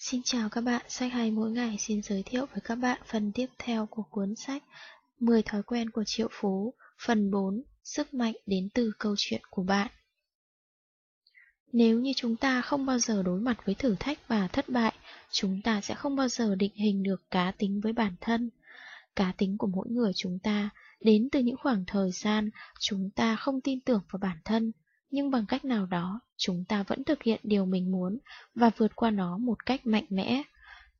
Xin chào các bạn, sách hay mỗi ngày xin giới thiệu với các bạn phần tiếp theo của cuốn sách 10 thói quen của triệu phú, phần 4, sức mạnh đến từ câu chuyện của bạn. Nếu như chúng ta không bao giờ đối mặt với thử thách và thất bại, chúng ta sẽ không bao giờ định hình được cá tính với bản thân. Cá tính của mỗi người chúng ta đến từ những khoảng thời gian chúng ta không tin tưởng vào bản thân, nhưng bằng cách nào đó, chúng ta vẫn thực hiện điều mình muốn và vượt qua nó một cách mạnh mẽ,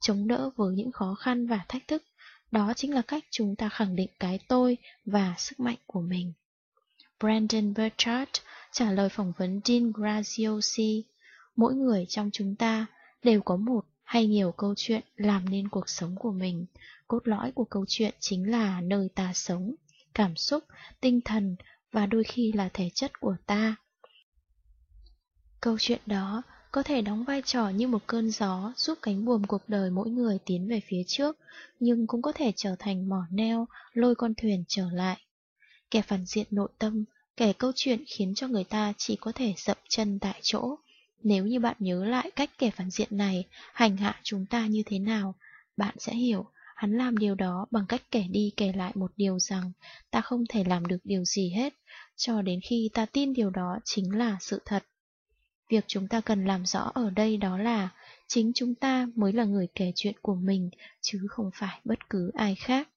chống đỡ với những khó khăn và thách thức. Đó chính là cách chúng ta khẳng định cái tôi và sức mạnh của mình. Brandon Burchard trả lời phỏng vấn Dean Graziosi, mỗi người trong chúng ta đều có một hay nhiều câu chuyện làm nên cuộc sống của mình. Cốt lõi của câu chuyện chính là nơi ta sống, cảm xúc, tinh thần và đôi khi là thể chất của ta. Câu chuyện đó có thể đóng vai trò như một cơn gió giúp cánh buồm cuộc đời mỗi người tiến về phía trước, nhưng cũng có thể trở thành mỏ neo lôi con thuyền trở lại. Kẻ phản diện nội tâm, kẻ câu chuyện khiến cho người ta chỉ có thể dậm chân tại chỗ. Nếu như bạn nhớ lại cách kẻ phản diện này hành hạ chúng ta như thế nào, bạn sẽ hiểu hắn làm điều đó bằng cách kể đi kể lại một điều rằng ta không thể làm được điều gì hết, cho đến khi ta tin điều đó chính là sự thật. Việc chúng ta cần làm rõ ở đây đó là chính chúng ta mới là người kể chuyện của mình, chứ không phải bất cứ ai khác.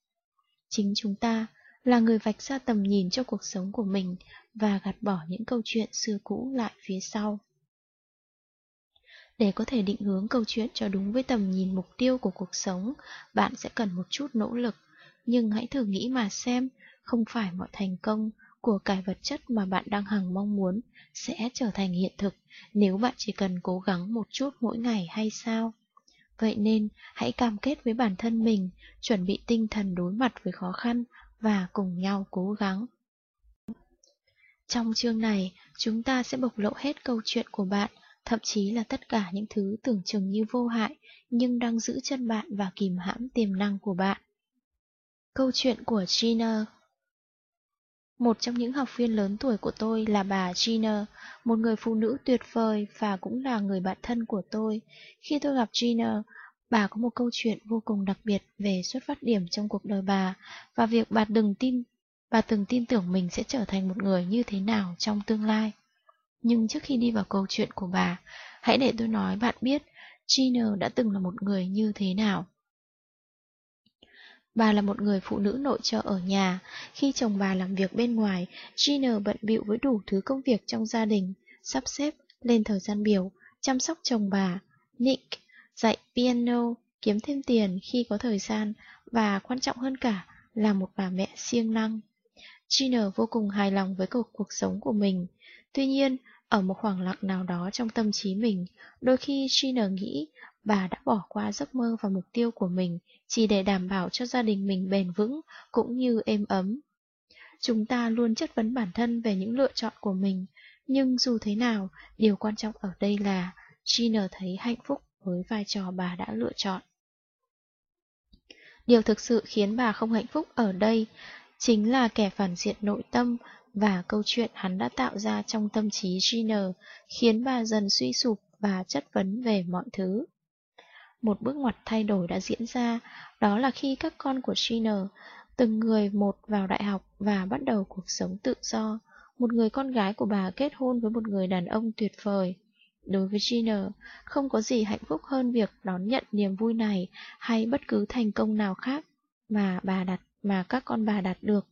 Chính chúng ta là người vạch ra tầm nhìn cho cuộc sống của mình và gạt bỏ những câu chuyện xưa cũ lại phía sau. Để có thể định hướng câu chuyện cho đúng với tầm nhìn mục tiêu của cuộc sống, bạn sẽ cần một chút nỗ lực. Nhưng hãy thử nghĩ mà xem, không phải mọi thành công của cải vật chất mà bạn đang hằng mong muốn sẽ trở thành hiện thực nếu bạn chỉ cần cố gắng một chút mỗi ngày hay sao? Vậy nên, hãy cam kết với bản thân mình, chuẩn bị tinh thần đối mặt với khó khăn và cùng nhau cố gắng. Trong chương này, chúng ta sẽ bộc lộ hết câu chuyện của bạn, thậm chí là tất cả những thứ tưởng chừng như vô hại, nhưng đang giữ chân bạn và kìm hãm tiềm năng của bạn. Câu chuyện của Gina một trong những học viên lớn tuổi của tôi là bà Gina, một người phụ nữ tuyệt vời và cũng là người bạn thân của tôi. Khi tôi gặp Gina, bà có một câu chuyện vô cùng đặc biệt về xuất phát điểm trong cuộc đời bà và việc bà đừng tin bà từng tin tưởng mình sẽ trở thành một người như thế nào trong tương lai. Nhưng trước khi đi vào câu chuyện của bà, hãy để tôi nói bạn biết Gina đã từng là một người như thế nào. Bà là một người phụ nữ nội trợ ở nhà, khi chồng bà làm việc bên ngoài, Gina bận bịu với đủ thứ công việc trong gia đình, sắp xếp, lên thời gian biểu, chăm sóc chồng bà, Nick, dạy piano, kiếm thêm tiền khi có thời gian, và quan trọng hơn cả là một bà mẹ siêng năng. Gina vô cùng hài lòng với cuộc cuộc sống của mình. Tuy nhiên, ở một khoảng lặng nào đó trong tâm trí mình, đôi khi Gina nghĩ bà đã bỏ qua giấc mơ và mục tiêu của mình chỉ để đảm bảo cho gia đình mình bền vững cũng như êm ấm. Chúng ta luôn chất vấn bản thân về những lựa chọn của mình, nhưng dù thế nào, điều quan trọng ở đây là Gina thấy hạnh phúc với vai trò bà đã lựa chọn. Điều thực sự khiến bà không hạnh phúc ở đây chính là kẻ phản diện nội tâm và câu chuyện hắn đã tạo ra trong tâm trí Gina khiến bà dần suy sụp và chất vấn về mọi thứ. Một bước ngoặt thay đổi đã diễn ra, đó là khi các con của Gina, từng người một vào đại học và bắt đầu cuộc sống tự do. Một người con gái của bà kết hôn với một người đàn ông tuyệt vời. Đối với Gina, không có gì hạnh phúc hơn việc đón nhận niềm vui này hay bất cứ thành công nào khác mà bà đặt mà các con bà đạt được.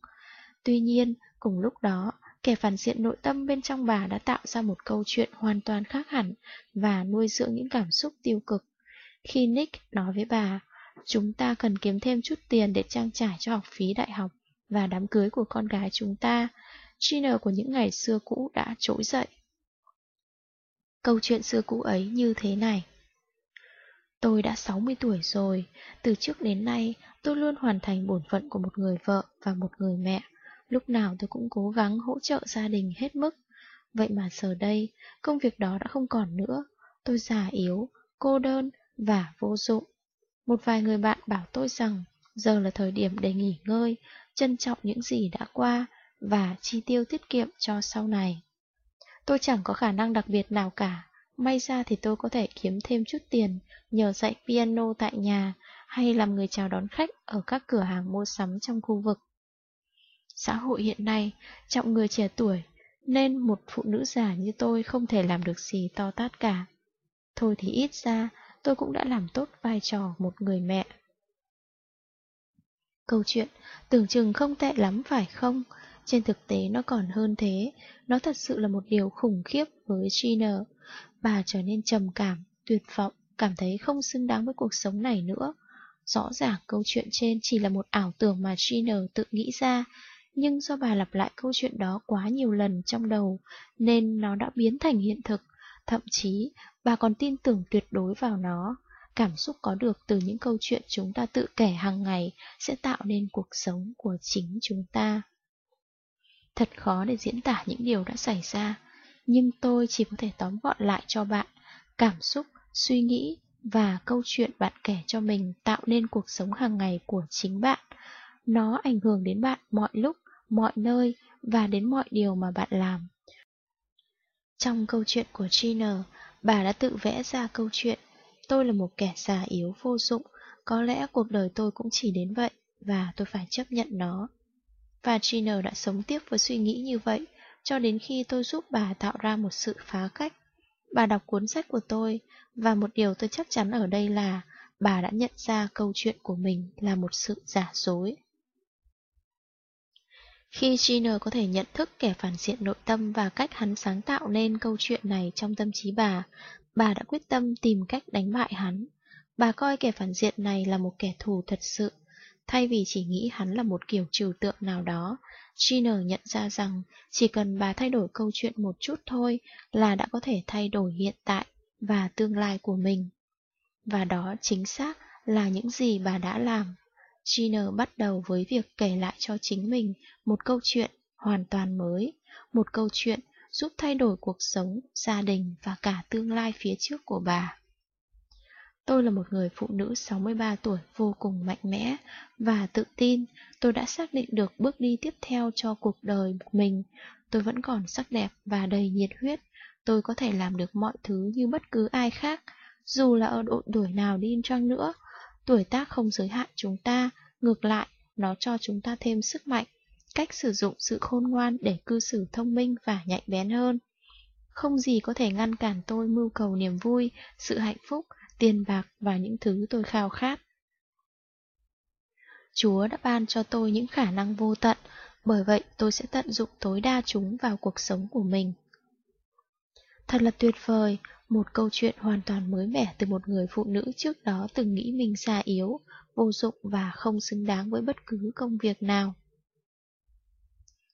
Tuy nhiên, cùng lúc đó, kẻ phản diện nội tâm bên trong bà đã tạo ra một câu chuyện hoàn toàn khác hẳn và nuôi dưỡng những cảm xúc tiêu cực. Khi Nick nói với bà, chúng ta cần kiếm thêm chút tiền để trang trải cho học phí đại học và đám cưới của con gái chúng ta, Gina của những ngày xưa cũ đã trỗi dậy. Câu chuyện xưa cũ ấy như thế này. Tôi đã 60 tuổi rồi, từ trước đến nay tôi luôn hoàn thành bổn phận của một người vợ và một người mẹ. Lúc nào tôi cũng cố gắng hỗ trợ gia đình hết mức. Vậy mà giờ đây, công việc đó đã không còn nữa. Tôi già yếu, cô đơn và vô dụng. Một vài người bạn bảo tôi rằng giờ là thời điểm để nghỉ ngơi, trân trọng những gì đã qua và chi tiêu tiết kiệm cho sau này. Tôi chẳng có khả năng đặc biệt nào cả, may ra thì tôi có thể kiếm thêm chút tiền nhờ dạy piano tại nhà hay làm người chào đón khách ở các cửa hàng mua sắm trong khu vực. Xã hội hiện nay, trọng người trẻ tuổi, nên một phụ nữ già như tôi không thể làm được gì to tát cả. Thôi thì ít ra, tôi cũng đã làm tốt vai trò một người mẹ. Câu chuyện tưởng chừng không tệ lắm phải không? Trên thực tế nó còn hơn thế, nó thật sự là một điều khủng khiếp với Gina. Bà trở nên trầm cảm, tuyệt vọng, cảm thấy không xứng đáng với cuộc sống này nữa. Rõ ràng câu chuyện trên chỉ là một ảo tưởng mà Gina tự nghĩ ra, nhưng do bà lặp lại câu chuyện đó quá nhiều lần trong đầu, nên nó đã biến thành hiện thực. Thậm chí, bà còn tin tưởng tuyệt đối vào nó. Cảm xúc có được từ những câu chuyện chúng ta tự kể hàng ngày sẽ tạo nên cuộc sống của chính chúng ta. Thật khó để diễn tả những điều đã xảy ra, nhưng tôi chỉ có thể tóm gọn lại cho bạn. Cảm xúc, suy nghĩ và câu chuyện bạn kể cho mình tạo nên cuộc sống hàng ngày của chính bạn. Nó ảnh hưởng đến bạn mọi lúc, mọi nơi và đến mọi điều mà bạn làm. Trong câu chuyện của Gina, bà đã tự vẽ ra câu chuyện Tôi là một kẻ già yếu vô dụng, có lẽ cuộc đời tôi cũng chỉ đến vậy, và tôi phải chấp nhận nó. Và Gina đã sống tiếp với suy nghĩ như vậy, cho đến khi tôi giúp bà tạo ra một sự phá cách. Bà đọc cuốn sách của tôi, và một điều tôi chắc chắn ở đây là bà đã nhận ra câu chuyện của mình là một sự giả dối. Khi Gina có thể nhận thức kẻ phản diện nội tâm và cách hắn sáng tạo nên câu chuyện này trong tâm trí bà, bà đã quyết tâm tìm cách đánh bại hắn. Bà coi kẻ phản diện này là một kẻ thù thật sự, thay vì chỉ nghĩ hắn là một kiểu trừu tượng nào đó. Gina nhận ra rằng chỉ cần bà thay đổi câu chuyện một chút thôi là đã có thể thay đổi hiện tại và tương lai của mình. Và đó chính xác là những gì bà đã làm. Gina bắt đầu với việc kể lại cho chính mình một câu chuyện hoàn toàn mới, một câu chuyện giúp thay đổi cuộc sống, gia đình và cả tương lai phía trước của bà. Tôi là một người phụ nữ 63 tuổi vô cùng mạnh mẽ và tự tin. Tôi đã xác định được bước đi tiếp theo cho cuộc đời mình. Tôi vẫn còn sắc đẹp và đầy nhiệt huyết. Tôi có thể làm được mọi thứ như bất cứ ai khác, dù là ở độ tuổi nào đi chăng nữa. Tuổi tác không giới hạn chúng ta, ngược lại, nó cho chúng ta thêm sức mạnh cách sử dụng sự khôn ngoan để cư xử thông minh và nhạy bén hơn. Không gì có thể ngăn cản tôi mưu cầu niềm vui, sự hạnh phúc, tiền bạc và những thứ tôi khao khát. Chúa đã ban cho tôi những khả năng vô tận, bởi vậy tôi sẽ tận dụng tối đa chúng vào cuộc sống của mình. Thật là tuyệt vời, một câu chuyện hoàn toàn mới mẻ từ một người phụ nữ trước đó từng nghĩ mình già yếu, vô dụng và không xứng đáng với bất cứ công việc nào.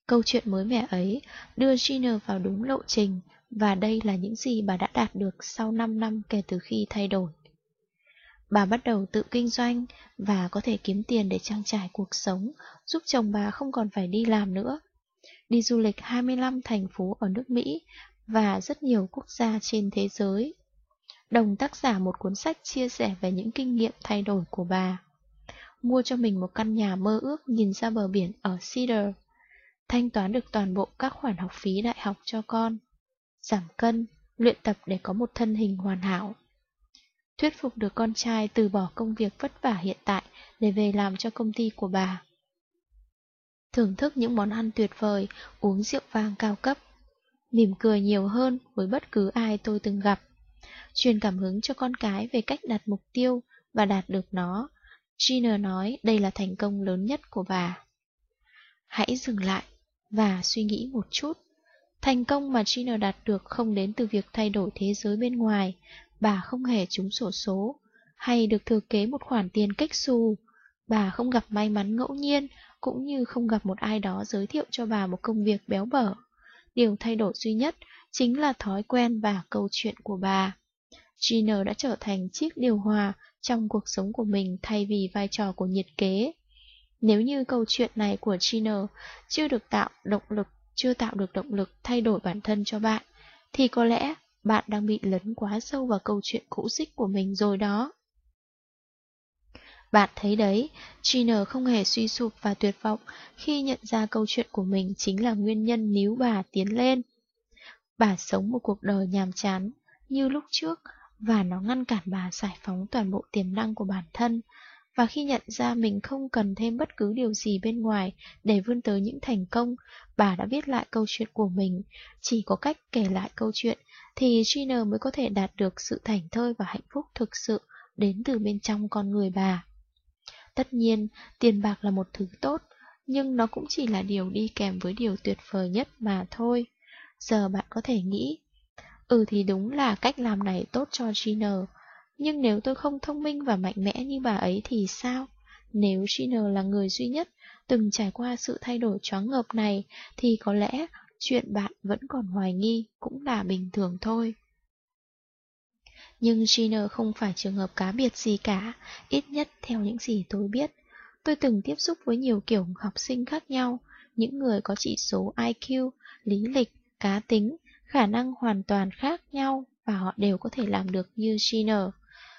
Câu chuyện mới mẻ ấy đưa Gina vào đúng lộ trình, và đây là những gì bà đã đạt được sau 5 năm kể từ khi thay đổi. Bà bắt đầu tự kinh doanh và có thể kiếm tiền để trang trải cuộc sống, giúp chồng bà không còn phải đi làm nữa. Đi du lịch 25 thành phố ở nước Mỹ và rất nhiều quốc gia trên thế giới. Đồng tác giả một cuốn sách chia sẻ về những kinh nghiệm thay đổi của bà. Mua cho mình một căn nhà mơ ước nhìn ra bờ biển ở Cedar thanh toán được toàn bộ các khoản học phí đại học cho con, giảm cân, luyện tập để có một thân hình hoàn hảo. Thuyết phục được con trai từ bỏ công việc vất vả hiện tại để về làm cho công ty của bà. Thưởng thức những món ăn tuyệt vời, uống rượu vang cao cấp. Mỉm cười nhiều hơn với bất cứ ai tôi từng gặp. Truyền cảm hứng cho con cái về cách đặt mục tiêu và đạt được nó. Gina nói đây là thành công lớn nhất của bà. Hãy dừng lại và suy nghĩ một chút. Thành công mà Gina đạt được không đến từ việc thay đổi thế giới bên ngoài, bà không hề trúng sổ số, hay được thừa kế một khoản tiền cách xù. Bà không gặp may mắn ngẫu nhiên, cũng như không gặp một ai đó giới thiệu cho bà một công việc béo bở. Điều thay đổi duy nhất chính là thói quen và câu chuyện của bà. Gina đã trở thành chiếc điều hòa trong cuộc sống của mình thay vì vai trò của nhiệt kế. Nếu như câu chuyện này của Gina chưa được tạo động lực, chưa tạo được động lực thay đổi bản thân cho bạn, thì có lẽ bạn đang bị lấn quá sâu vào câu chuyện cũ xích của mình rồi đó. Bạn thấy đấy, Gina không hề suy sụp và tuyệt vọng khi nhận ra câu chuyện của mình chính là nguyên nhân níu bà tiến lên. Bà sống một cuộc đời nhàm chán, như lúc trước và nó ngăn cản bà giải phóng toàn bộ tiềm năng của bản thân. Và khi nhận ra mình không cần thêm bất cứ điều gì bên ngoài để vươn tới những thành công, bà đã viết lại câu chuyện của mình. Chỉ có cách kể lại câu chuyện thì Gina mới có thể đạt được sự thành thơi và hạnh phúc thực sự đến từ bên trong con người bà. Tất nhiên, tiền bạc là một thứ tốt, nhưng nó cũng chỉ là điều đi kèm với điều tuyệt vời nhất mà thôi. Giờ bạn có thể nghĩ, ừ thì đúng là cách làm này tốt cho Gina, nhưng nếu tôi không thông minh và mạnh mẽ như bà ấy thì sao? Nếu Gina là người duy nhất từng trải qua sự thay đổi choáng ngợp này, thì có lẽ chuyện bạn vẫn còn hoài nghi cũng là bình thường thôi. Nhưng Gina không phải trường hợp cá biệt gì cả, ít nhất theo những gì tôi biết. Tôi từng tiếp xúc với nhiều kiểu học sinh khác nhau, những người có chỉ số IQ, lý lịch, cá tính, khả năng hoàn toàn khác nhau và họ đều có thể làm được như Gina.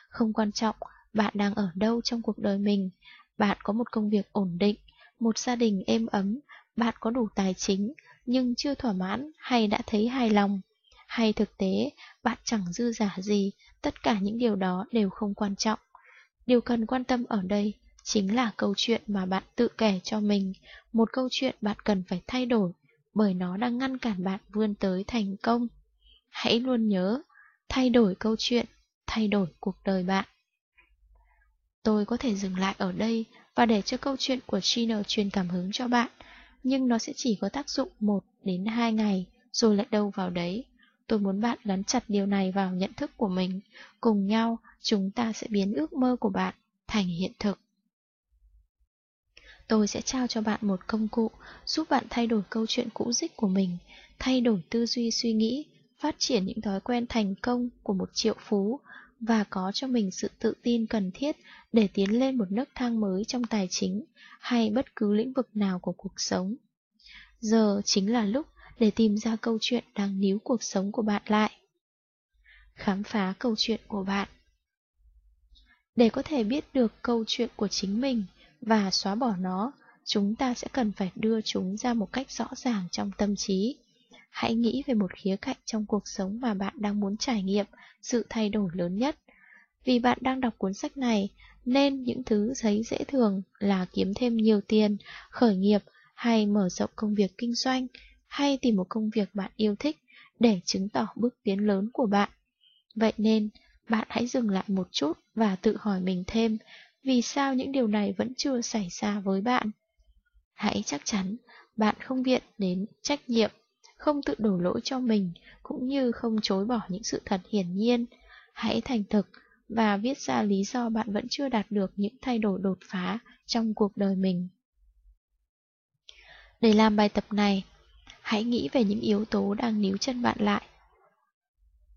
Không quan trọng bạn đang ở đâu trong cuộc đời mình, bạn có một công việc ổn định, một gia đình êm ấm, bạn có đủ tài chính nhưng chưa thỏa mãn hay đã thấy hài lòng. Hay thực tế, bạn chẳng dư giả gì, tất cả những điều đó đều không quan trọng. Điều cần quan tâm ở đây chính là câu chuyện mà bạn tự kể cho mình, một câu chuyện bạn cần phải thay đổi, bởi nó đang ngăn cản bạn vươn tới thành công. Hãy luôn nhớ, thay đổi câu chuyện, thay đổi cuộc đời bạn. Tôi có thể dừng lại ở đây và để cho câu chuyện của Chino truyền cảm hứng cho bạn, nhưng nó sẽ chỉ có tác dụng 1 đến 2 ngày, rồi lại đâu vào đấy. Tôi muốn bạn gắn chặt điều này vào nhận thức của mình. Cùng nhau, chúng ta sẽ biến ước mơ của bạn thành hiện thực. Tôi sẽ trao cho bạn một công cụ giúp bạn thay đổi câu chuyện cũ dích của mình, thay đổi tư duy suy nghĩ, phát triển những thói quen thành công của một triệu phú và có cho mình sự tự tin cần thiết để tiến lên một nấc thang mới trong tài chính hay bất cứ lĩnh vực nào của cuộc sống. Giờ chính là lúc để tìm ra câu chuyện đang níu cuộc sống của bạn lại. Khám phá câu chuyện của bạn Để có thể biết được câu chuyện của chính mình và xóa bỏ nó, chúng ta sẽ cần phải đưa chúng ra một cách rõ ràng trong tâm trí. Hãy nghĩ về một khía cạnh trong cuộc sống mà bạn đang muốn trải nghiệm sự thay đổi lớn nhất. Vì bạn đang đọc cuốn sách này, nên những thứ giấy dễ thường là kiếm thêm nhiều tiền, khởi nghiệp hay mở rộng công việc kinh doanh, hay tìm một công việc bạn yêu thích để chứng tỏ bước tiến lớn của bạn. Vậy nên, bạn hãy dừng lại một chút và tự hỏi mình thêm vì sao những điều này vẫn chưa xảy ra với bạn. Hãy chắc chắn bạn không viện đến trách nhiệm, không tự đổ lỗi cho mình, cũng như không chối bỏ những sự thật hiển nhiên. Hãy thành thực và viết ra lý do bạn vẫn chưa đạt được những thay đổi đột phá trong cuộc đời mình. Để làm bài tập này, hãy nghĩ về những yếu tố đang níu chân bạn lại.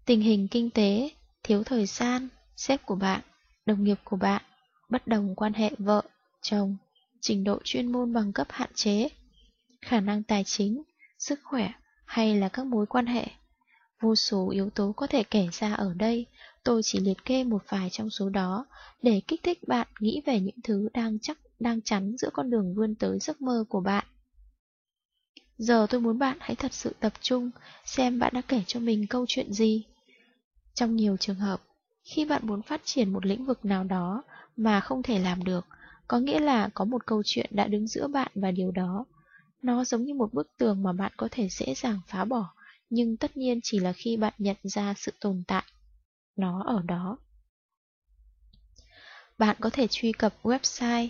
Tình hình kinh tế, thiếu thời gian, sếp của bạn, đồng nghiệp của bạn, bất đồng quan hệ vợ, chồng, trình độ chuyên môn bằng cấp hạn chế, khả năng tài chính, sức khỏe hay là các mối quan hệ. Vô số yếu tố có thể kể ra ở đây, tôi chỉ liệt kê một vài trong số đó để kích thích bạn nghĩ về những thứ đang chắc đang chắn giữa con đường vươn tới giấc mơ của bạn. Giờ tôi muốn bạn hãy thật sự tập trung xem bạn đã kể cho mình câu chuyện gì. Trong nhiều trường hợp, khi bạn muốn phát triển một lĩnh vực nào đó mà không thể làm được, có nghĩa là có một câu chuyện đã đứng giữa bạn và điều đó. Nó giống như một bức tường mà bạn có thể dễ dàng phá bỏ, nhưng tất nhiên chỉ là khi bạn nhận ra sự tồn tại. Nó ở đó. Bạn có thể truy cập website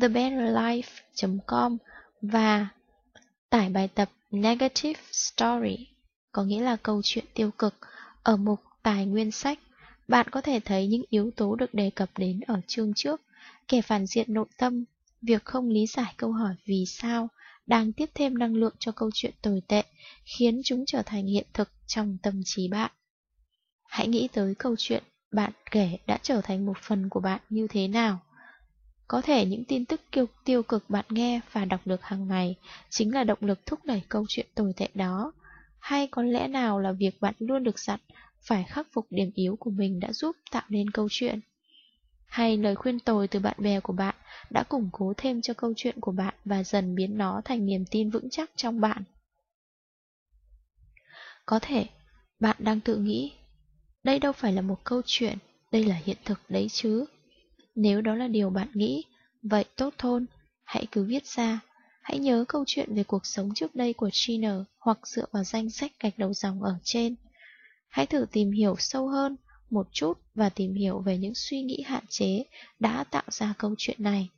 thebetterlife.com và tải bài tập Negative Story, có nghĩa là câu chuyện tiêu cực, ở mục tài nguyên sách bạn có thể thấy những yếu tố được đề cập đến ở chương trước, kẻ phản diện nội tâm, việc không lý giải câu hỏi vì sao đang tiếp thêm năng lượng cho câu chuyện tồi tệ, khiến chúng trở thành hiện thực trong tâm trí bạn. Hãy nghĩ tới câu chuyện bạn kể đã trở thành một phần của bạn như thế nào. Có thể những tin tức kiêu, tiêu cực bạn nghe và đọc được hàng ngày chính là động lực thúc đẩy câu chuyện tồi tệ đó. Hay có lẽ nào là việc bạn luôn được dặn phải khắc phục điểm yếu của mình đã giúp tạo nên câu chuyện. Hay lời khuyên tồi từ bạn bè của bạn đã củng cố thêm cho câu chuyện của bạn và dần biến nó thành niềm tin vững chắc trong bạn. Có thể, bạn đang tự nghĩ, đây đâu phải là một câu chuyện, đây là hiện thực đấy chứ. Nếu đó là điều bạn nghĩ, vậy tốt thôi, hãy cứ viết ra. Hãy nhớ câu chuyện về cuộc sống trước đây của Chiner hoặc dựa vào danh sách gạch đầu dòng ở trên. Hãy thử tìm hiểu sâu hơn một chút và tìm hiểu về những suy nghĩ hạn chế đã tạo ra câu chuyện này.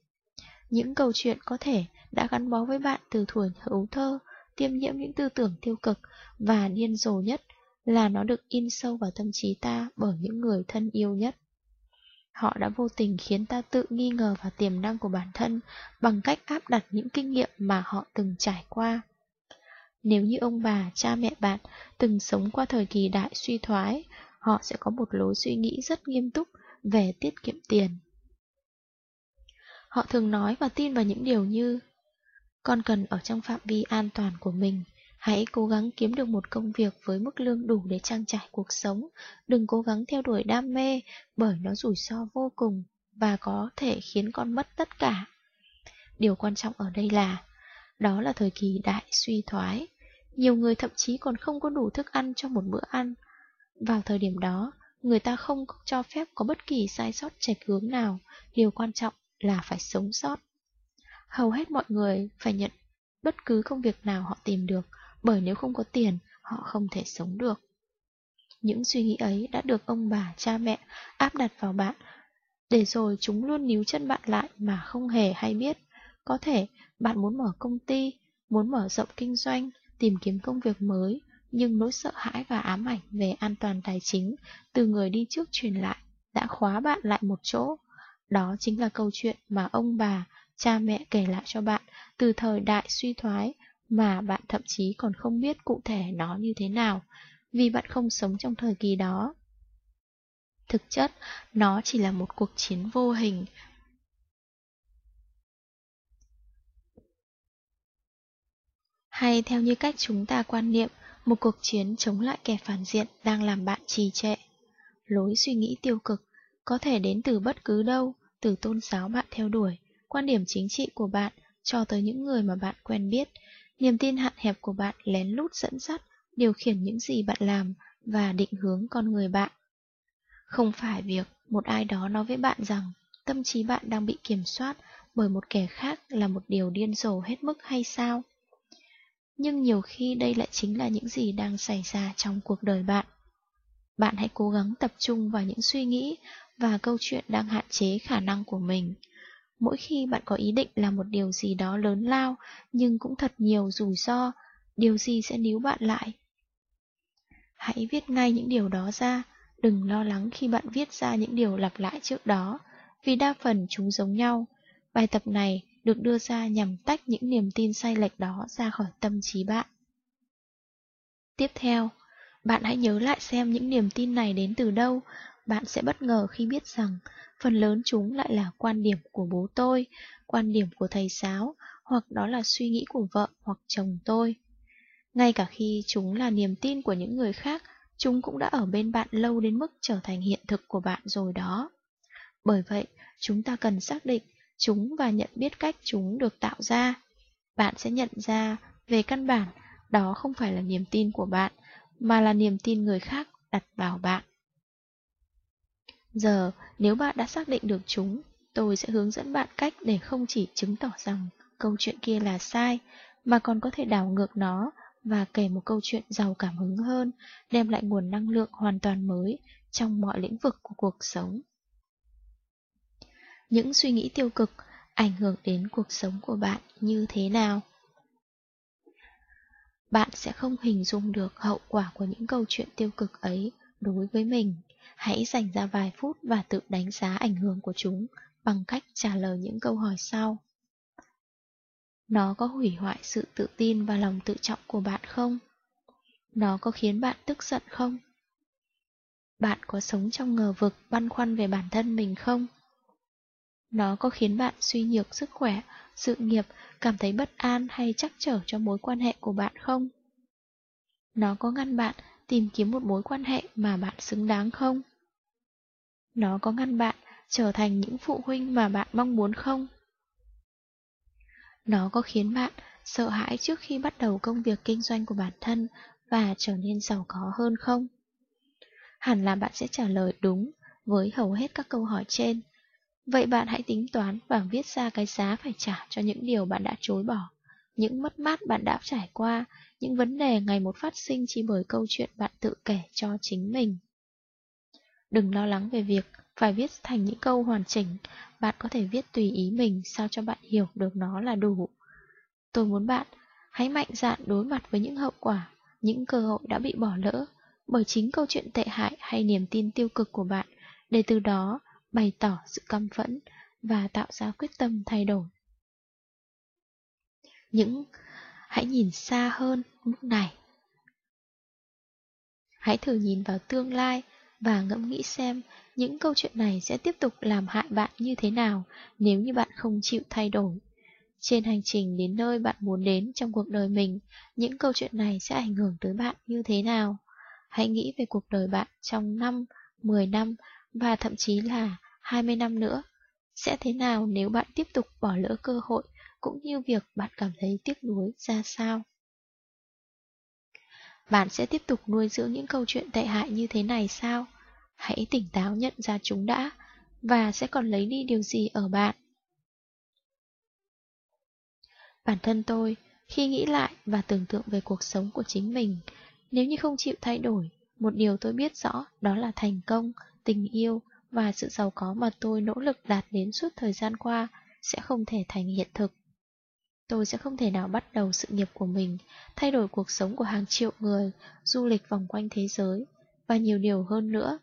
Những câu chuyện có thể đã gắn bó với bạn từ thuở hữu thơ, tiêm nhiễm những tư tưởng tiêu cực và điên rồ nhất là nó được in sâu vào tâm trí ta bởi những người thân yêu nhất. Họ đã vô tình khiến ta tự nghi ngờ vào tiềm năng của bản thân bằng cách áp đặt những kinh nghiệm mà họ từng trải qua. Nếu như ông bà, cha mẹ bạn từng sống qua thời kỳ đại suy thoái, họ sẽ có một lối suy nghĩ rất nghiêm túc về tiết kiệm tiền. Họ thường nói và tin vào những điều như Con cần ở trong phạm vi an toàn của mình, hãy cố gắng kiếm được một công việc với mức lương đủ để trang trải cuộc sống, đừng cố gắng theo đuổi đam mê bởi nó rủi ro vô cùng và có thể khiến con mất tất cả. Điều quan trọng ở đây là đó là thời kỳ đại suy thoái. Nhiều người thậm chí còn không có đủ thức ăn cho một bữa ăn. Vào thời điểm đó, người ta không cho phép có bất kỳ sai sót chệch hướng nào. Điều quan trọng là phải sống sót. Hầu hết mọi người phải nhận bất cứ công việc nào họ tìm được, bởi nếu không có tiền, họ không thể sống được. Những suy nghĩ ấy đã được ông bà, cha mẹ áp đặt vào bạn, để rồi chúng luôn níu chân bạn lại mà không hề hay biết. Có thể bạn muốn mở công ty, muốn mở rộng kinh doanh, tìm kiếm công việc mới, nhưng nỗi sợ hãi và ám ảnh về an toàn tài chính từ người đi trước truyền lại đã khóa bạn lại một chỗ. Đó chính là câu chuyện mà ông bà, cha mẹ kể lại cho bạn từ thời đại suy thoái mà bạn thậm chí còn không biết cụ thể nó như thế nào, vì bạn không sống trong thời kỳ đó. Thực chất, nó chỉ là một cuộc chiến vô hình hay theo như cách chúng ta quan niệm, một cuộc chiến chống lại kẻ phản diện đang làm bạn trì trệ. Lối suy nghĩ tiêu cực có thể đến từ bất cứ đâu, từ tôn giáo bạn theo đuổi, quan điểm chính trị của bạn, cho tới những người mà bạn quen biết. Niềm tin hạn hẹp của bạn lén lút dẫn dắt, điều khiển những gì bạn làm và định hướng con người bạn. Không phải việc một ai đó nói với bạn rằng tâm trí bạn đang bị kiểm soát bởi một kẻ khác là một điều điên rồ hết mức hay sao? nhưng nhiều khi đây lại chính là những gì đang xảy ra trong cuộc đời bạn. Bạn hãy cố gắng tập trung vào những suy nghĩ và câu chuyện đang hạn chế khả năng của mình. Mỗi khi bạn có ý định làm một điều gì đó lớn lao nhưng cũng thật nhiều rủi ro, điều gì sẽ níu bạn lại? Hãy viết ngay những điều đó ra, đừng lo lắng khi bạn viết ra những điều lặp lại trước đó, vì đa phần chúng giống nhau. Bài tập này được đưa ra nhằm tách những niềm tin sai lệch đó ra khỏi tâm trí bạn. Tiếp theo, bạn hãy nhớ lại xem những niềm tin này đến từ đâu. Bạn sẽ bất ngờ khi biết rằng phần lớn chúng lại là quan điểm của bố tôi, quan điểm của thầy giáo, hoặc đó là suy nghĩ của vợ hoặc chồng tôi. Ngay cả khi chúng là niềm tin của những người khác, chúng cũng đã ở bên bạn lâu đến mức trở thành hiện thực của bạn rồi đó. Bởi vậy, chúng ta cần xác định chúng và nhận biết cách chúng được tạo ra. Bạn sẽ nhận ra, về căn bản, đó không phải là niềm tin của bạn, mà là niềm tin người khác đặt vào bạn. Giờ, nếu bạn đã xác định được chúng, tôi sẽ hướng dẫn bạn cách để không chỉ chứng tỏ rằng câu chuyện kia là sai, mà còn có thể đảo ngược nó và kể một câu chuyện giàu cảm hứng hơn, đem lại nguồn năng lượng hoàn toàn mới trong mọi lĩnh vực của cuộc sống những suy nghĩ tiêu cực ảnh hưởng đến cuộc sống của bạn như thế nào. Bạn sẽ không hình dung được hậu quả của những câu chuyện tiêu cực ấy đối với mình. Hãy dành ra vài phút và tự đánh giá ảnh hưởng của chúng bằng cách trả lời những câu hỏi sau. Nó có hủy hoại sự tự tin và lòng tự trọng của bạn không? Nó có khiến bạn tức giận không? Bạn có sống trong ngờ vực băn khoăn về bản thân mình không? Nó có khiến bạn suy nhược sức khỏe, sự nghiệp, cảm thấy bất an hay chắc trở cho mối quan hệ của bạn không? Nó có ngăn bạn tìm kiếm một mối quan hệ mà bạn xứng đáng không? Nó có ngăn bạn trở thành những phụ huynh mà bạn mong muốn không? Nó có khiến bạn sợ hãi trước khi bắt đầu công việc kinh doanh của bản thân và trở nên giàu có hơn không? Hẳn là bạn sẽ trả lời đúng với hầu hết các câu hỏi trên. Vậy bạn hãy tính toán và viết ra cái giá phải trả cho những điều bạn đã chối bỏ, những mất mát bạn đã trải qua, những vấn đề ngày một phát sinh chỉ bởi câu chuyện bạn tự kể cho chính mình. Đừng lo lắng về việc phải viết thành những câu hoàn chỉnh, bạn có thể viết tùy ý mình sao cho bạn hiểu được nó là đủ. Tôi muốn bạn hãy mạnh dạn đối mặt với những hậu quả, những cơ hội đã bị bỏ lỡ bởi chính câu chuyện tệ hại hay niềm tin tiêu cực của bạn, để từ đó bày tỏ sự căm phẫn và tạo ra quyết tâm thay đổi. Những hãy nhìn xa hơn lúc này. Hãy thử nhìn vào tương lai và ngẫm nghĩ xem những câu chuyện này sẽ tiếp tục làm hại bạn như thế nào nếu như bạn không chịu thay đổi. Trên hành trình đến nơi bạn muốn đến trong cuộc đời mình, những câu chuyện này sẽ ảnh hưởng tới bạn như thế nào? Hãy nghĩ về cuộc đời bạn trong 5, 10 năm và thậm chí là 20 năm nữa. Sẽ thế nào nếu bạn tiếp tục bỏ lỡ cơ hội cũng như việc bạn cảm thấy tiếc nuối ra sao? Bạn sẽ tiếp tục nuôi dưỡng những câu chuyện tệ hại như thế này sao? Hãy tỉnh táo nhận ra chúng đã, và sẽ còn lấy đi điều gì ở bạn. Bản thân tôi, khi nghĩ lại và tưởng tượng về cuộc sống của chính mình, nếu như không chịu thay đổi, một điều tôi biết rõ đó là thành công, tình yêu và sự giàu có mà tôi nỗ lực đạt đến suốt thời gian qua sẽ không thể thành hiện thực. Tôi sẽ không thể nào bắt đầu sự nghiệp của mình, thay đổi cuộc sống của hàng triệu người, du lịch vòng quanh thế giới, và nhiều điều hơn nữa.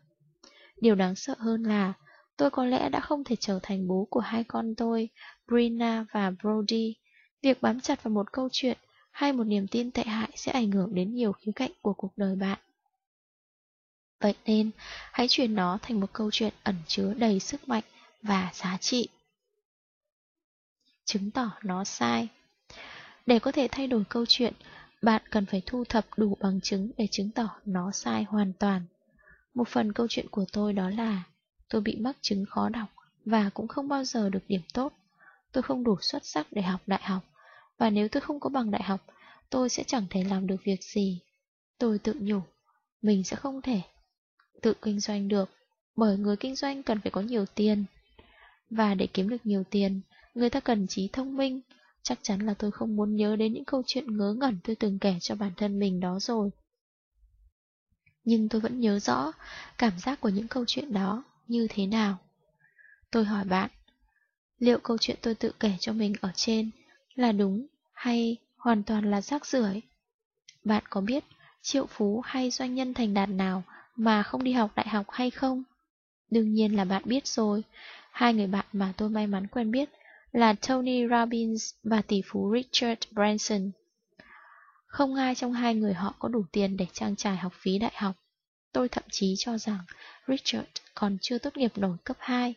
Điều đáng sợ hơn là, tôi có lẽ đã không thể trở thành bố của hai con tôi, Brina và Brody. Việc bám chặt vào một câu chuyện hay một niềm tin tệ hại sẽ ảnh hưởng đến nhiều khía cạnh của cuộc đời bạn. Vậy nên, hãy chuyển nó thành một câu chuyện ẩn chứa đầy sức mạnh và giá trị. Chứng tỏ nó sai để có thể thay đổi câu chuyện, bạn cần phải thu thập đủ bằng chứng để chứng tỏ nó sai hoàn toàn. Một phần câu chuyện của tôi đó là tôi bị mắc chứng khó đọc và cũng không bao giờ được điểm tốt. Tôi không đủ xuất sắc để học đại học, và nếu tôi không có bằng đại học, tôi sẽ chẳng thể làm được việc gì. Tôi tự nhủ, mình sẽ không thể tự kinh doanh được, bởi người kinh doanh cần phải có nhiều tiền. Và để kiếm được nhiều tiền, người ta cần trí thông minh. Chắc chắn là tôi không muốn nhớ đến những câu chuyện ngớ ngẩn tôi từng kể cho bản thân mình đó rồi. Nhưng tôi vẫn nhớ rõ cảm giác của những câu chuyện đó như thế nào. Tôi hỏi bạn, liệu câu chuyện tôi tự kể cho mình ở trên là đúng hay hoàn toàn là rác rưởi? Bạn có biết triệu phú hay doanh nhân thành đạt nào mà không đi học đại học hay không? Đương nhiên là bạn biết rồi. Hai người bạn mà tôi may mắn quen biết là Tony Robbins và tỷ phú Richard Branson. Không ai trong hai người họ có đủ tiền để trang trải học phí đại học. Tôi thậm chí cho rằng Richard còn chưa tốt nghiệp nổi cấp 2.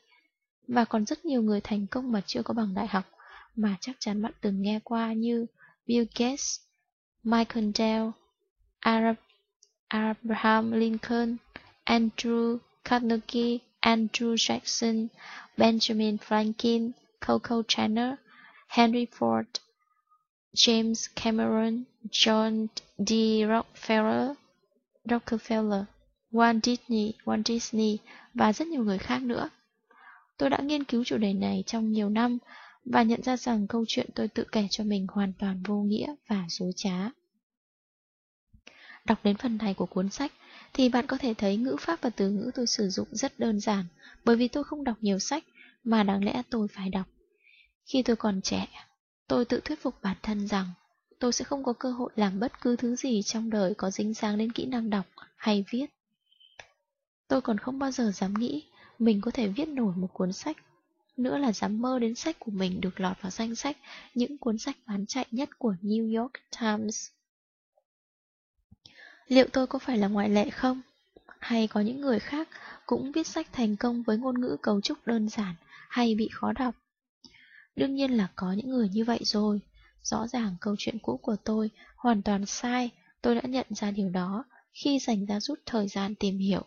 Và còn rất nhiều người thành công mà chưa có bằng đại học mà chắc chắn bạn từng nghe qua như Bill Gates, Michael Dell, Arab Abraham Lincoln, Andrew Carnegie, Andrew Jackson, Benjamin Franklin, Coco Channer, Henry Ford, James Cameron, John D. Rockefeller, Rockefeller, Walt Disney, Walt Disney và rất nhiều người khác nữa. Tôi đã nghiên cứu chủ đề này trong nhiều năm và nhận ra rằng câu chuyện tôi tự kể cho mình hoàn toàn vô nghĩa và dối trá. Đọc đến phần này của cuốn sách thì bạn có thể thấy ngữ pháp và từ ngữ tôi sử dụng rất đơn giản bởi vì tôi không đọc nhiều sách mà đáng lẽ tôi phải đọc. Khi tôi còn trẻ, tôi tự thuyết phục bản thân rằng tôi sẽ không có cơ hội làm bất cứ thứ gì trong đời có dính dáng đến kỹ năng đọc hay viết. Tôi còn không bao giờ dám nghĩ mình có thể viết nổi một cuốn sách. Nữa là dám mơ đến sách của mình được lọt vào danh sách những cuốn sách bán chạy nhất của New York Times. Liệu tôi có phải là ngoại lệ không? Hay có những người khác cũng viết sách thành công với ngôn ngữ cấu trúc đơn giản hay bị khó đọc? Đương nhiên là có những người như vậy rồi. Rõ ràng câu chuyện cũ của tôi hoàn toàn sai, tôi đã nhận ra điều đó khi dành ra rút thời gian tìm hiểu.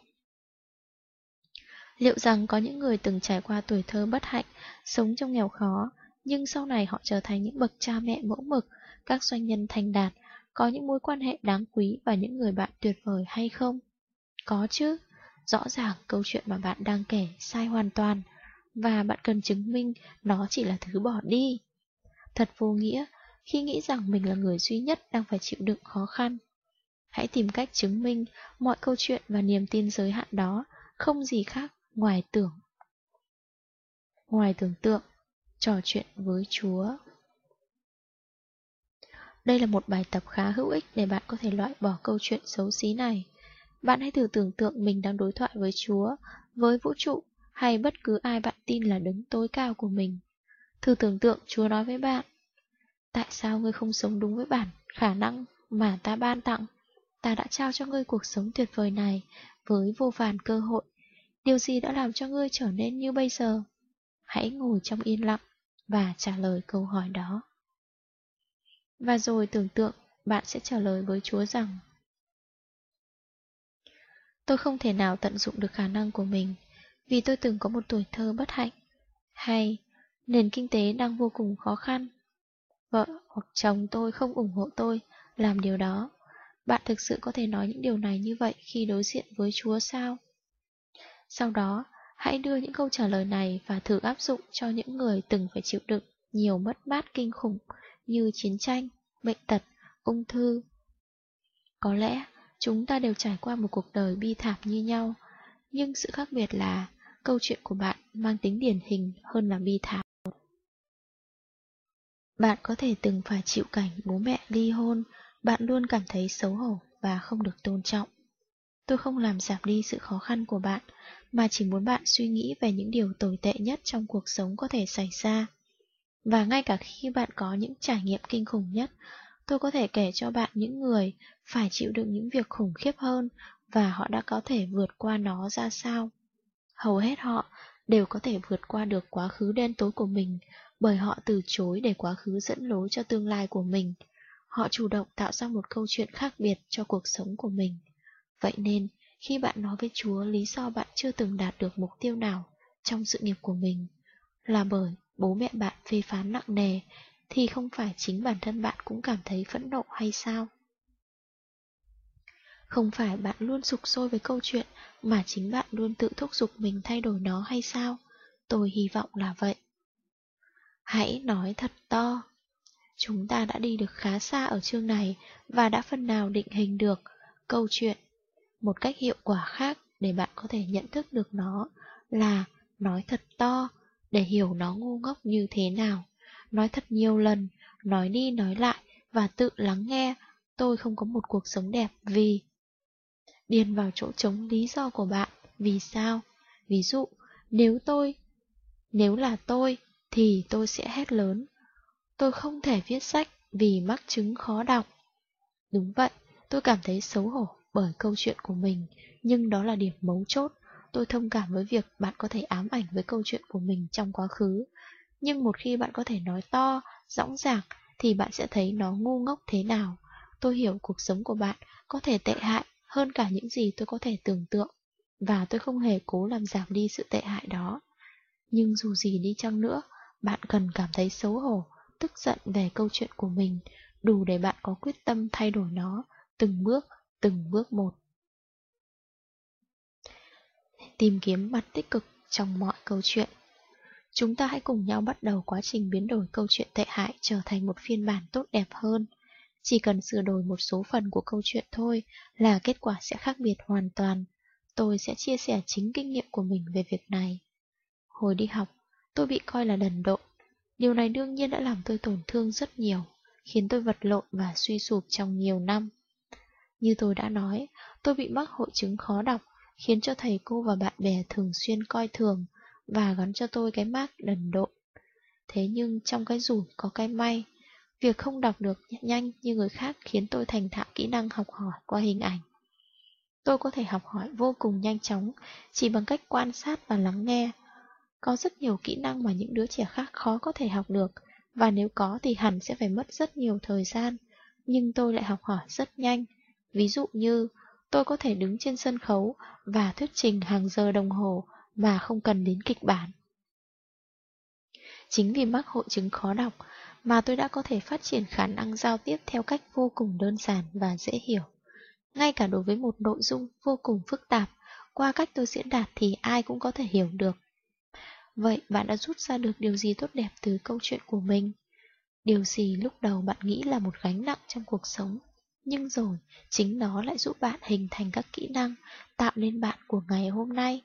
Liệu rằng có những người từng trải qua tuổi thơ bất hạnh, sống trong nghèo khó, nhưng sau này họ trở thành những bậc cha mẹ mẫu mực, các doanh nhân thành đạt có những mối quan hệ đáng quý và những người bạn tuyệt vời hay không? Có chứ, rõ ràng câu chuyện mà bạn đang kể sai hoàn toàn, và bạn cần chứng minh nó chỉ là thứ bỏ đi. Thật vô nghĩa khi nghĩ rằng mình là người duy nhất đang phải chịu đựng khó khăn. Hãy tìm cách chứng minh mọi câu chuyện và niềm tin giới hạn đó không gì khác ngoài tưởng. Ngoài tưởng tượng, trò chuyện với Chúa. Đây là một bài tập khá hữu ích để bạn có thể loại bỏ câu chuyện xấu xí này. Bạn hãy thử tưởng tượng mình đang đối thoại với Chúa, với vũ trụ hay bất cứ ai bạn tin là đứng tối cao của mình. Thử tưởng tượng Chúa nói với bạn, tại sao ngươi không sống đúng với bản khả năng mà ta ban tặng? Ta đã trao cho ngươi cuộc sống tuyệt vời này với vô vàn cơ hội. Điều gì đã làm cho ngươi trở nên như bây giờ? Hãy ngồi trong yên lặng và trả lời câu hỏi đó. Và rồi tưởng tượng bạn sẽ trả lời với Chúa rằng Tôi không thể nào tận dụng được khả năng của mình vì tôi từng có một tuổi thơ bất hạnh. Hay, nền kinh tế đang vô cùng khó khăn. Vợ hoặc chồng tôi không ủng hộ tôi làm điều đó. Bạn thực sự có thể nói những điều này như vậy khi đối diện với Chúa sao? Sau đó, hãy đưa những câu trả lời này và thử áp dụng cho những người từng phải chịu đựng nhiều mất mát kinh khủng như chiến tranh, bệnh tật, ung thư. Có lẽ chúng ta đều trải qua một cuộc đời bi thảm như nhau, nhưng sự khác biệt là câu chuyện của bạn mang tính điển hình hơn là bi thảm. Bạn có thể từng phải chịu cảnh bố mẹ ly hôn, bạn luôn cảm thấy xấu hổ và không được tôn trọng. Tôi không làm giảm đi sự khó khăn của bạn, mà chỉ muốn bạn suy nghĩ về những điều tồi tệ nhất trong cuộc sống có thể xảy ra. Và ngay cả khi bạn có những trải nghiệm kinh khủng nhất, tôi có thể kể cho bạn những người phải chịu đựng những việc khủng khiếp hơn và họ đã có thể vượt qua nó ra sao. Hầu hết họ đều có thể vượt qua được quá khứ đen tối của mình bởi họ từ chối để quá khứ dẫn lối cho tương lai của mình. Họ chủ động tạo ra một câu chuyện khác biệt cho cuộc sống của mình. Vậy nên, khi bạn nói với Chúa lý do bạn chưa từng đạt được mục tiêu nào trong sự nghiệp của mình, là bởi bố mẹ bạn phê phán nặng nề, thì không phải chính bản thân bạn cũng cảm thấy phẫn nộ hay sao? Không phải bạn luôn sục sôi với câu chuyện mà chính bạn luôn tự thúc giục mình thay đổi nó hay sao? Tôi hy vọng là vậy. Hãy nói thật to. Chúng ta đã đi được khá xa ở chương này và đã phần nào định hình được câu chuyện. Một cách hiệu quả khác để bạn có thể nhận thức được nó là nói thật to để hiểu nó ngu ngốc như thế nào. Nói thật nhiều lần, nói đi nói lại và tự lắng nghe tôi không có một cuộc sống đẹp vì điền vào chỗ trống lý do của bạn, vì sao? Ví dụ, nếu tôi, nếu là tôi, thì tôi sẽ hét lớn. Tôi không thể viết sách vì mắc chứng khó đọc. Đúng vậy, tôi cảm thấy xấu hổ bởi câu chuyện của mình, nhưng đó là điểm mấu chốt. Tôi thông cảm với việc bạn có thể ám ảnh với câu chuyện của mình trong quá khứ. Nhưng một khi bạn có thể nói to, dõng dạc, thì bạn sẽ thấy nó ngu ngốc thế nào. Tôi hiểu cuộc sống của bạn có thể tệ hại hơn cả những gì tôi có thể tưởng tượng, và tôi không hề cố làm giảm đi sự tệ hại đó. Nhưng dù gì đi chăng nữa, bạn cần cảm thấy xấu hổ, tức giận về câu chuyện của mình, đủ để bạn có quyết tâm thay đổi nó, từng bước, từng bước một. Tìm kiếm mặt tích cực trong mọi câu chuyện. Chúng ta hãy cùng nhau bắt đầu quá trình biến đổi câu chuyện tệ hại trở thành một phiên bản tốt đẹp hơn. Chỉ cần sửa đổi một số phần của câu chuyện thôi là kết quả sẽ khác biệt hoàn toàn. Tôi sẽ chia sẻ chính kinh nghiệm của mình về việc này. Hồi đi học, tôi bị coi là đần độn. Điều này đương nhiên đã làm tôi tổn thương rất nhiều, khiến tôi vật lộn và suy sụp trong nhiều năm. Như tôi đã nói, tôi bị mắc hội chứng khó đọc, khiến cho thầy cô và bạn bè thường xuyên coi thường và gắn cho tôi cái mác đần độn. Thế nhưng trong cái rủi có cái may, Việc không đọc được nhanh như người khác khiến tôi thành thạo kỹ năng học hỏi qua hình ảnh. Tôi có thể học hỏi vô cùng nhanh chóng chỉ bằng cách quan sát và lắng nghe. Có rất nhiều kỹ năng mà những đứa trẻ khác khó có thể học được, và nếu có thì hẳn sẽ phải mất rất nhiều thời gian, nhưng tôi lại học hỏi rất nhanh. Ví dụ như, tôi có thể đứng trên sân khấu và thuyết trình hàng giờ đồng hồ mà không cần đến kịch bản. Chính vì mắc hội chứng khó đọc mà tôi đã có thể phát triển khả năng giao tiếp theo cách vô cùng đơn giản và dễ hiểu. Ngay cả đối với một nội dung vô cùng phức tạp, qua cách tôi diễn đạt thì ai cũng có thể hiểu được. Vậy bạn đã rút ra được điều gì tốt đẹp từ câu chuyện của mình? Điều gì lúc đầu bạn nghĩ là một gánh nặng trong cuộc sống, nhưng rồi chính nó lại giúp bạn hình thành các kỹ năng tạo nên bạn của ngày hôm nay.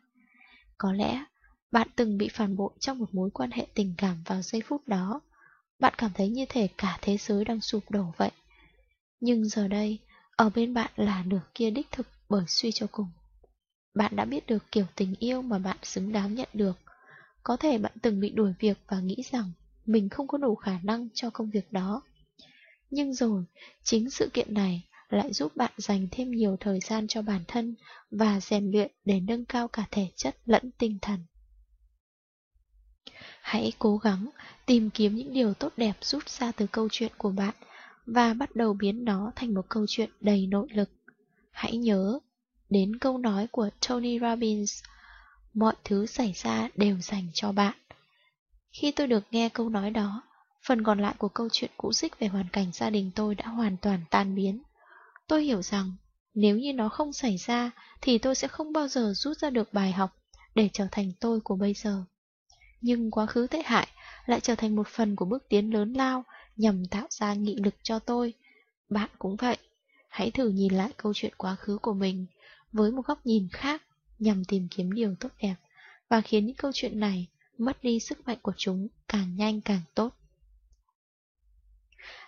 Có lẽ bạn từng bị phản bội trong một mối quan hệ tình cảm vào giây phút đó. Bạn cảm thấy như thể cả thế giới đang sụp đổ vậy. Nhưng giờ đây, ở bên bạn là nửa kia đích thực bởi suy cho cùng. Bạn đã biết được kiểu tình yêu mà bạn xứng đáng nhận được. Có thể bạn từng bị đuổi việc và nghĩ rằng mình không có đủ khả năng cho công việc đó. Nhưng rồi, chính sự kiện này lại giúp bạn dành thêm nhiều thời gian cho bản thân và rèn luyện để nâng cao cả thể chất lẫn tinh thần. Hãy cố gắng tìm kiếm những điều tốt đẹp rút ra từ câu chuyện của bạn và bắt đầu biến nó thành một câu chuyện đầy nội lực. Hãy nhớ đến câu nói của Tony Robbins, mọi thứ xảy ra đều dành cho bạn. Khi tôi được nghe câu nói đó, phần còn lại của câu chuyện cũ xích về hoàn cảnh gia đình tôi đã hoàn toàn tan biến. Tôi hiểu rằng, nếu như nó không xảy ra, thì tôi sẽ không bao giờ rút ra được bài học để trở thành tôi của bây giờ. Nhưng quá khứ tệ hại lại trở thành một phần của bước tiến lớn lao nhằm tạo ra nghị lực cho tôi. Bạn cũng vậy. Hãy thử nhìn lại câu chuyện quá khứ của mình với một góc nhìn khác nhằm tìm kiếm điều tốt đẹp và khiến những câu chuyện này mất đi sức mạnh của chúng càng nhanh càng tốt.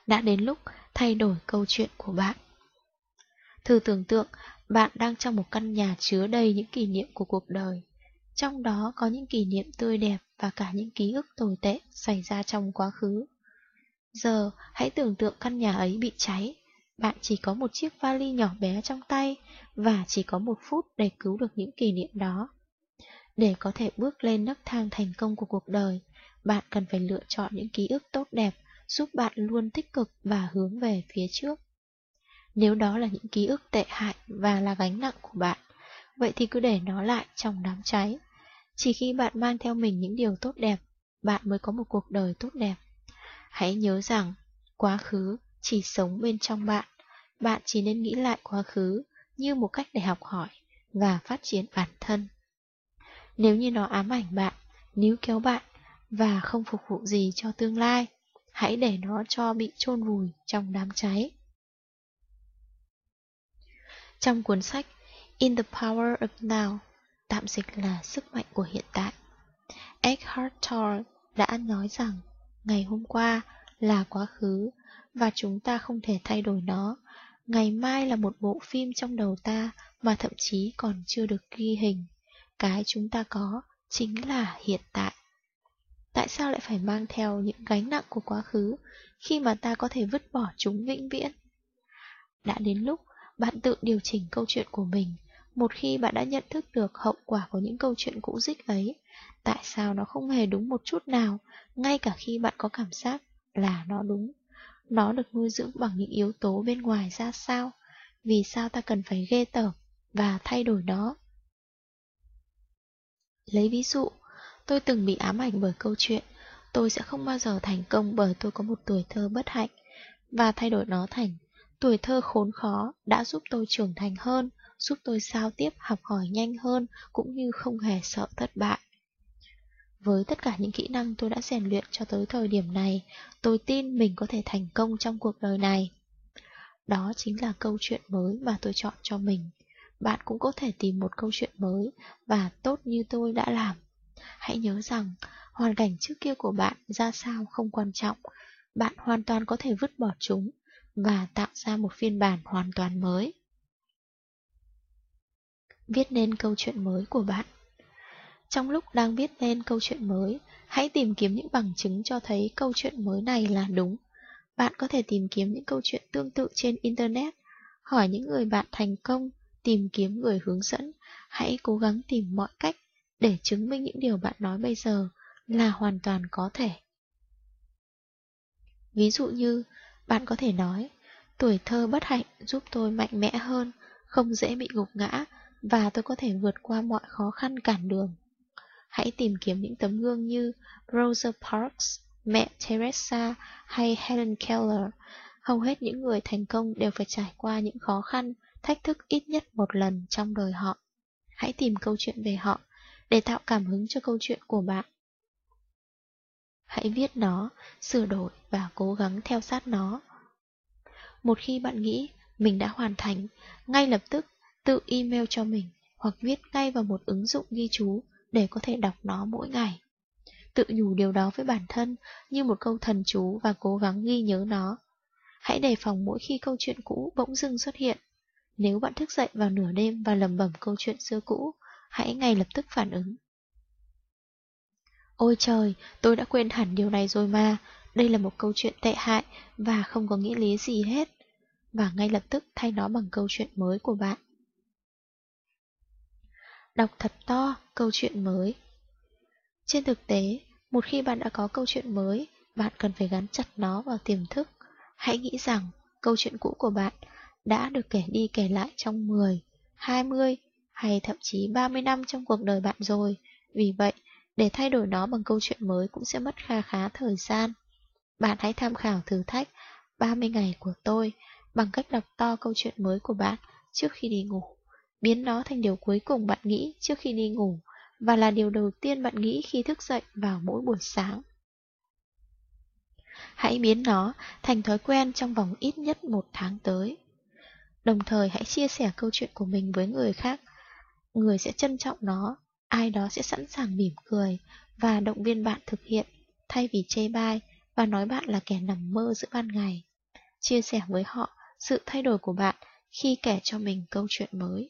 Đã đến lúc thay đổi câu chuyện của bạn. Thử tưởng tượng bạn đang trong một căn nhà chứa đầy những kỷ niệm của cuộc đời. Trong đó có những kỷ niệm tươi đẹp và cả những ký ức tồi tệ xảy ra trong quá khứ. Giờ, hãy tưởng tượng căn nhà ấy bị cháy. Bạn chỉ có một chiếc vali nhỏ bé trong tay và chỉ có một phút để cứu được những kỷ niệm đó. Để có thể bước lên nấc thang thành công của cuộc đời, bạn cần phải lựa chọn những ký ức tốt đẹp giúp bạn luôn tích cực và hướng về phía trước. Nếu đó là những ký ức tệ hại và là gánh nặng của bạn, vậy thì cứ để nó lại trong đám cháy. Chỉ khi bạn mang theo mình những điều tốt đẹp, bạn mới có một cuộc đời tốt đẹp. Hãy nhớ rằng, quá khứ chỉ sống bên trong bạn. Bạn chỉ nên nghĩ lại quá khứ như một cách để học hỏi và phát triển bản thân. Nếu như nó ám ảnh bạn, níu kéo bạn và không phục vụ gì cho tương lai, hãy để nó cho bị chôn vùi trong đám cháy. Trong cuốn sách In the Power of Now, tạm dịch là sức mạnh của hiện tại, Eckhart Tolle đã nói rằng ngày hôm qua là quá khứ và chúng ta không thể thay đổi nó. Ngày mai là một bộ phim trong đầu ta mà thậm chí còn chưa được ghi hình. Cái chúng ta có chính là hiện tại. Tại sao lại phải mang theo những gánh nặng của quá khứ khi mà ta có thể vứt bỏ chúng vĩnh viễn? Đã đến lúc bạn tự điều chỉnh câu chuyện của mình. Một khi bạn đã nhận thức được hậu quả của những câu chuyện cũ dích ấy, tại sao nó không hề đúng một chút nào, ngay cả khi bạn có cảm giác là nó đúng. Nó được nuôi dưỡng bằng những yếu tố bên ngoài ra sao? Vì sao ta cần phải ghê tởm và thay đổi nó? Lấy ví dụ, tôi từng bị ám ảnh bởi câu chuyện tôi sẽ không bao giờ thành công bởi tôi có một tuổi thơ bất hạnh, và thay đổi nó thành tuổi thơ khốn khó đã giúp tôi trưởng thành hơn, giúp tôi giao tiếp học hỏi nhanh hơn cũng như không hề sợ thất bại. Với tất cả những kỹ năng tôi đã rèn luyện cho tới thời điểm này, tôi tin mình có thể thành công trong cuộc đời này. Đó chính là câu chuyện mới mà tôi chọn cho mình. Bạn cũng có thể tìm một câu chuyện mới và tốt như tôi đã làm. Hãy nhớ rằng, hoàn cảnh trước kia của bạn ra sao không quan trọng. Bạn hoàn toàn có thể vứt bỏ chúng và tạo ra một phiên bản hoàn toàn mới. Viết nên câu chuyện mới của bạn trong lúc đang viết nên câu chuyện mới, hãy tìm kiếm những bằng chứng cho thấy câu chuyện mới này là đúng. Bạn có thể tìm kiếm những câu chuyện tương tự trên Internet, hỏi những người bạn thành công, tìm kiếm người hướng dẫn. Hãy cố gắng tìm mọi cách để chứng minh những điều bạn nói bây giờ là hoàn toàn có thể. Ví dụ như, bạn có thể nói, tuổi thơ bất hạnh giúp tôi mạnh mẽ hơn, không dễ bị gục ngã, và tôi có thể vượt qua mọi khó khăn cản đường. Hãy tìm kiếm những tấm gương như Rosa Parks, mẹ Teresa hay Helen Keller, hầu hết những người thành công đều phải trải qua những khó khăn, thách thức ít nhất một lần trong đời họ. Hãy tìm câu chuyện về họ để tạo cảm hứng cho câu chuyện của bạn. Hãy viết nó, sửa đổi và cố gắng theo sát nó. Một khi bạn nghĩ mình đã hoàn thành, ngay lập tức tự email cho mình hoặc viết ngay vào một ứng dụng ghi chú để có thể đọc nó mỗi ngày. Tự nhủ điều đó với bản thân như một câu thần chú và cố gắng ghi nhớ nó. Hãy đề phòng mỗi khi câu chuyện cũ bỗng dưng xuất hiện. Nếu bạn thức dậy vào nửa đêm và lầm bẩm câu chuyện xưa cũ, hãy ngay lập tức phản ứng. Ôi trời, tôi đã quên hẳn điều này rồi mà, đây là một câu chuyện tệ hại và không có nghĩa lý gì hết. Và ngay lập tức thay nó bằng câu chuyện mới của bạn. Đọc thật to câu chuyện mới. Trên thực tế, một khi bạn đã có câu chuyện mới, bạn cần phải gắn chặt nó vào tiềm thức. Hãy nghĩ rằng câu chuyện cũ của bạn đã được kể đi kể lại trong 10, 20 hay thậm chí 30 năm trong cuộc đời bạn rồi. Vì vậy, để thay đổi nó bằng câu chuyện mới cũng sẽ mất kha khá thời gian. Bạn hãy tham khảo thử thách 30 ngày của tôi bằng cách đọc to câu chuyện mới của bạn trước khi đi ngủ. Biến nó thành điều cuối cùng bạn nghĩ trước khi đi ngủ và là điều đầu tiên bạn nghĩ khi thức dậy vào mỗi buổi sáng. Hãy biến nó thành thói quen trong vòng ít nhất một tháng tới. Đồng thời hãy chia sẻ câu chuyện của mình với người khác. Người sẽ trân trọng nó, ai đó sẽ sẵn sàng mỉm cười và động viên bạn thực hiện, thay vì chê bai và nói bạn là kẻ nằm mơ giữa ban ngày. Chia sẻ với họ sự thay đổi của bạn khi kể cho mình câu chuyện mới.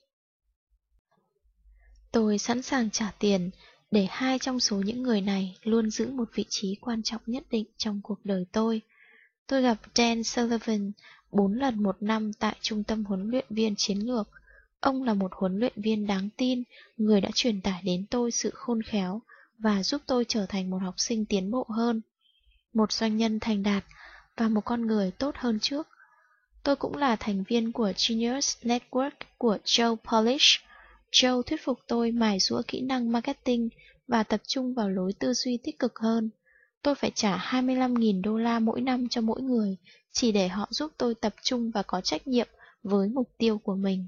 Tôi sẵn sàng trả tiền để hai trong số những người này luôn giữ một vị trí quan trọng nhất định trong cuộc đời tôi. Tôi gặp Dan Sullivan bốn lần một năm tại trung tâm huấn luyện viên chiến lược. Ông là một huấn luyện viên đáng tin, người đã truyền tải đến tôi sự khôn khéo và giúp tôi trở thành một học sinh tiến bộ hơn, một doanh nhân thành đạt và một con người tốt hơn trước. Tôi cũng là thành viên của Genius Network của Joe Polish, Joe thuyết phục tôi mài giũa kỹ năng marketing và tập trung vào lối tư duy tích cực hơn. Tôi phải trả 25.000 đô la mỗi năm cho mỗi người, chỉ để họ giúp tôi tập trung và có trách nhiệm với mục tiêu của mình.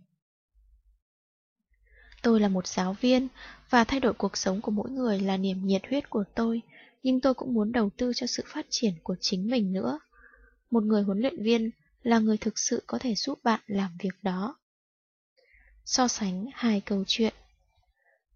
Tôi là một giáo viên, và thay đổi cuộc sống của mỗi người là niềm nhiệt huyết của tôi, nhưng tôi cũng muốn đầu tư cho sự phát triển của chính mình nữa. Một người huấn luyện viên là người thực sự có thể giúp bạn làm việc đó. So sánh hai câu chuyện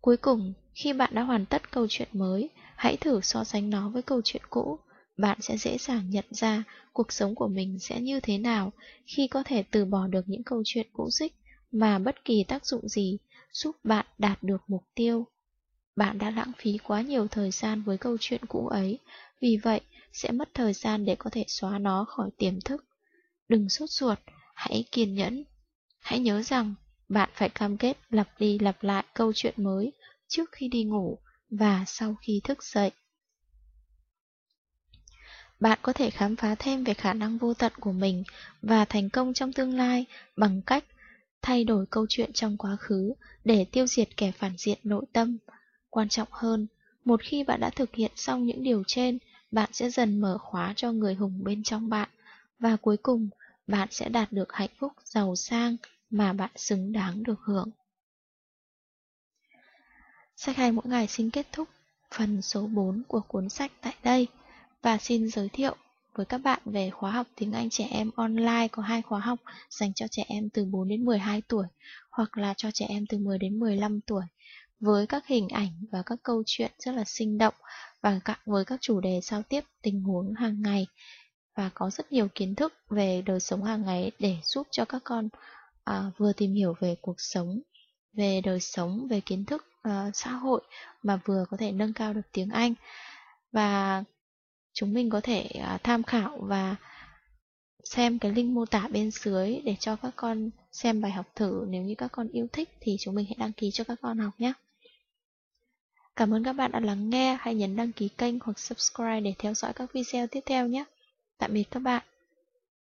Cuối cùng, khi bạn đã hoàn tất câu chuyện mới, hãy thử so sánh nó với câu chuyện cũ. Bạn sẽ dễ dàng nhận ra cuộc sống của mình sẽ như thế nào khi có thể từ bỏ được những câu chuyện cũ dích mà bất kỳ tác dụng gì giúp bạn đạt được mục tiêu. Bạn đã lãng phí quá nhiều thời gian với câu chuyện cũ ấy, vì vậy sẽ mất thời gian để có thể xóa nó khỏi tiềm thức. Đừng sốt ruột, hãy kiên nhẫn. Hãy nhớ rằng bạn phải cam kết lặp đi lặp lại câu chuyện mới trước khi đi ngủ và sau khi thức dậy. Bạn có thể khám phá thêm về khả năng vô tận của mình và thành công trong tương lai bằng cách thay đổi câu chuyện trong quá khứ để tiêu diệt kẻ phản diện nội tâm. Quan trọng hơn, một khi bạn đã thực hiện xong những điều trên, bạn sẽ dần mở khóa cho người hùng bên trong bạn, và cuối cùng, bạn sẽ đạt được hạnh phúc giàu sang mà bạn xứng đáng được hưởng. Sách hay mỗi ngày xin kết thúc phần số 4 của cuốn sách tại đây và xin giới thiệu với các bạn về khóa học tiếng Anh trẻ em online có hai khóa học dành cho trẻ em từ 4 đến 12 tuổi hoặc là cho trẻ em từ 10 đến 15 tuổi với các hình ảnh và các câu chuyện rất là sinh động và các, với các chủ đề giao tiếp tình huống hàng ngày và có rất nhiều kiến thức về đời sống hàng ngày để giúp cho các con à, vừa tìm hiểu về cuộc sống, về đời sống, về kiến thức à, xã hội mà vừa có thể nâng cao được tiếng Anh và chúng mình có thể à, tham khảo và xem cái link mô tả bên dưới để cho các con xem bài học thử nếu như các con yêu thích thì chúng mình hãy đăng ký cho các con học nhé. Cảm ơn các bạn đã lắng nghe, hãy nhấn đăng ký kênh hoặc subscribe để theo dõi các video tiếp theo nhé. Tạm biệt các bạn.